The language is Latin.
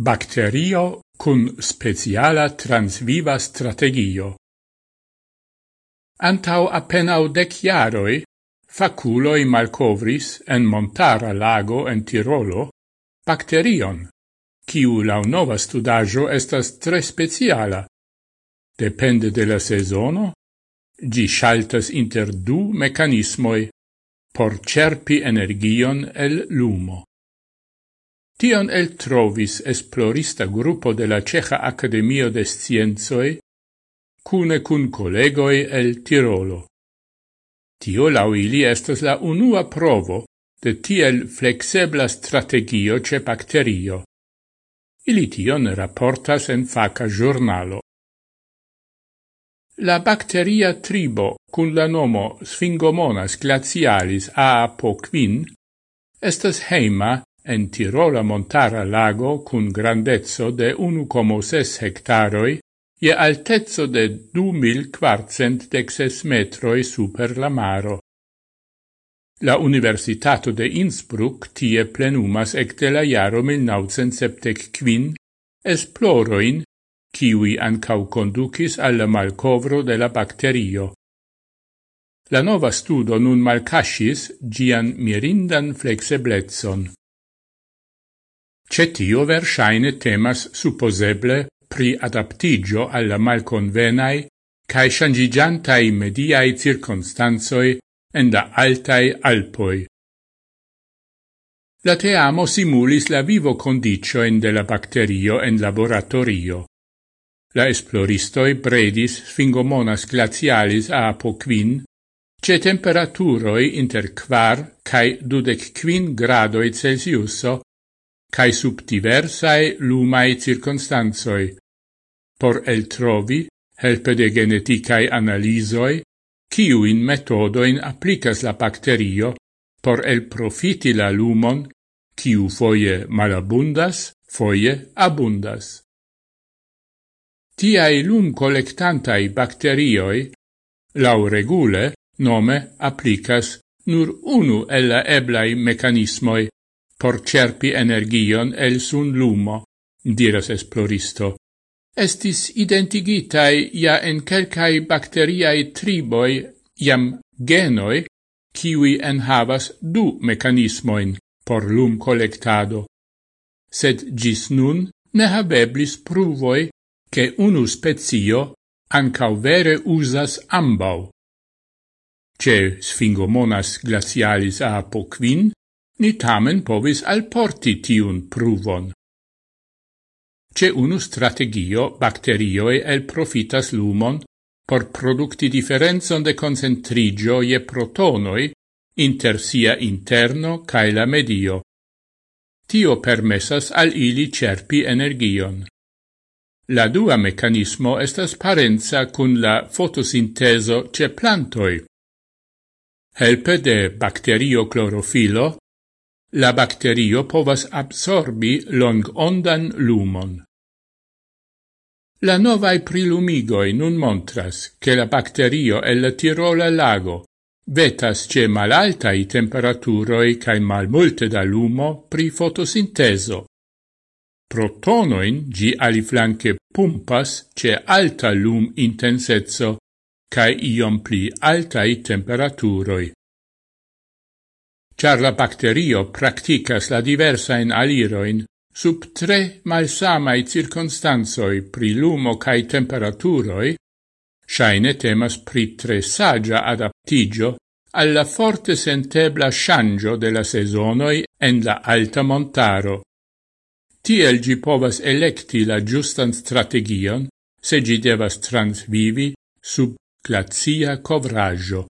Bacterio cun speciala transviva strategio. Antau appenau dec iaroi, faculoi malcovris en montara lago en Tirolo bacterion, ciu lau nova studaggio estas tre speciala. Depende de la sezono, gi shaltas inter du mecanismoi por cerpi energion el lumo. Tion el trovis esplorista gruppo de la Ceja Academio de Scienzoe, cune cun collegoi el Tirolo. Tio lau ili estas la unua provo de tiel flexebla strategio ce bacterio. Ili tion raportas en faca giornalo. La bacteria tribo cun la nomo Sphingomonas glacialis A.5 estas heima en Tirola montara lago cun grandezzo de 1,6 hectaroi je altezzo de 2,416 metroi super la maro. La Universitato de Innsbruck tie plenumas ecte la jaro 1975 esploroin kiwi ancau conducis alla malcovro de la bacterio. La nova studo nun malcascis gian mirindan flexeblezzon. Cetio versaine temas supposeble pri adaptigio alla malconvenai cae shangigiantai mediae circunstanzoi en da altai alpoi. La teamo simulis la vivo condicioen de la bacterio en laboratorio. La esploristoi bredis sfingomonas glacialis a apoquin, ce temperaturoi inter quar cae dudec quin gradoi Celsiuso cae sub diversae lumae circunstanzoi, por el trovi, helpe de geneticae analisoi, ciuin metodoin applicas la bacterio por el profiti la lumon, ciu foie malabundas, foie abundas. Tiai lum collectantai bacterioi, lau regule, nome applicas nur unu el la eblai mecanismoi por cerpi energion el sun lumo, diras esploristo. Estis identigitai ja en quelcae bacteriae triboi iam genoi, kiwi enhavas du mecanismoin por lum collectado. Sed gis nun ne habeblis pruvoi che unu spezio ancau vere usas ambau. Ce Sphingomonas glacialis apo quin, ni tamen povis alporti tiun pruvon. Ce unu strategio bacterioe el profitas lumon por producti differenzon de concentrigio je protonoi inter sia interno cae la medio. Tio permessas al ili cerpi energion. La dua mecanismo estas parenza cun la fotosinteso ce plantoi. Helpe de bacterio clorofilo, La bacterio povas absorbi longondan lumon. La novae prilumigoi nun montras che la bacterio el Tirola lago vetas ce malaltai temperaturoi cae malmulte da lumo pri fotosinteso. Protonoin gi aliflanque pumpas ce alta lum intensezzo cae iom pli altai temperaturoi char la bacterio practicas la diversain aliroin sub tre malsamai circunstanzoi pri lumo cae temperaturoi, shaine temas pri tre sagia adaptigio alla forte sentebla shangio de la sezonoi en la alta montaro. Tiel gi povas electi la giustan strategion, se gi devas transvivi sub glazia covraggio.